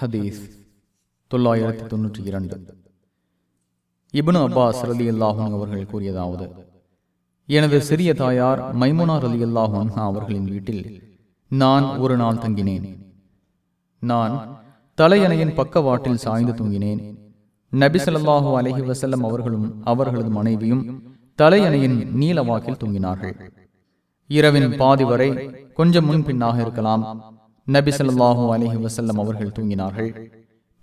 ஹதீஸ் தொள்ளாயிரத்தி தொன்னூற்றி இரண்டு. இப்னு அப்பாஸ் ரலி அல்லாஹன் அவர்கள் கூறியதாவது எனது சிறிய தாயார் மைமுனா ரலி அல்லாஹன் அவர்களின் வீட்டில் நான் ஒரு நாள் தங்கினேன். நான் தலையணையின் பக்கவாட்டில் சாய்ந்து தூங்கினேன். நபிசல்லாஹூ அலஹி வசல்லம் அவர்களும் அவர்களது மனைவியும் தலையணையின் நீல வாக்கில் தூங்கினார்கள். இரவின் பாதி வரை கொஞ்சம் முன்பின்னாக இருக்கலாம். நபி ஸல்லல்லாஹு அலைஹி வஸல்லம் அவர்கள் தூங்கினார்கள்.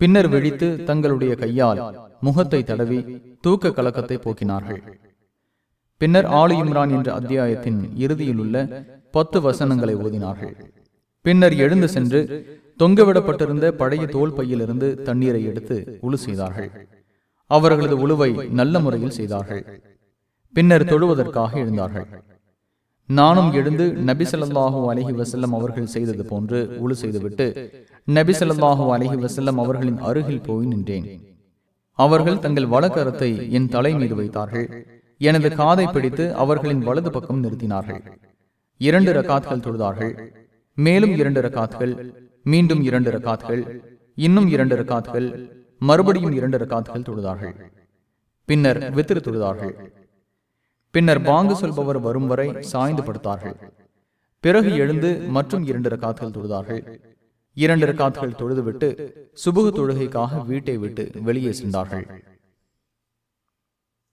பின்னர் விழித்து தங்களுடைய கையால் முகத்தை தடவி தூக்க கலக்கத்தை போக்கினார்கள். பின்னர் ஆலி இம்ரான் என்ற அத்தியாயத்தின் இறுதியில் உள்ள பத்து வசனங்களை ஓதினார்கள். பின்னர் எழுந்து சென்று தொங்கவிடப்பட்டிருந்த பழைய தோல் பையிலிருந்து தண்ணீரை எடுத்து உழு செய்தார்கள். அவர்களது உழுவை நல்ல முறையில் செய்தார்கள். பின்னர் தொழுவதற்காக எழுந்தார்கள். நானும் எழுந்து நபி சொல்லாஹூ அலஹி வசல்லம் அவர்கள் செய்தது போன்று உழு செய்துவிட்டு நபி சொல்லாஹூ அலஹி வசல்லம் அவர்களின் அருகில் போய் நின்றேன். அவர்கள் தங்கள் வலக்கரத்தை என் தலை மீது வைத்தார்கள். எனது காதை பிடித்து அவர்களின் வலது பக்கம் நிறுத்தினார்கள். இரண்டு ரகாத்கள் தொழுதார்கள். மேலும் இரண்டு ரகாத்கள் மீண்டும் இரண்டு ரகாத்கள் இன்னும் இரண்டு ரகாத்கள் மறுபடியும் இரண்டு ரகாத்கள் தொழுதார்கள். பின்னர் வித்திரு தொழுதார்கள். பின்னர் பாங்கு சொல்பவர் வரும் வரை சாய்ந்து படுத்தார்கள் பிறகு எழுந்து மற்றும் இரண்டு ரக்காத்துகள் தொழுதார்கள். இரண்டு ரக்காத்துகள் தொழுதுவிட்டு சுபுகு தொழுகைக்காக வீட்டை விட்டு வெளியே சென்றார்கள்.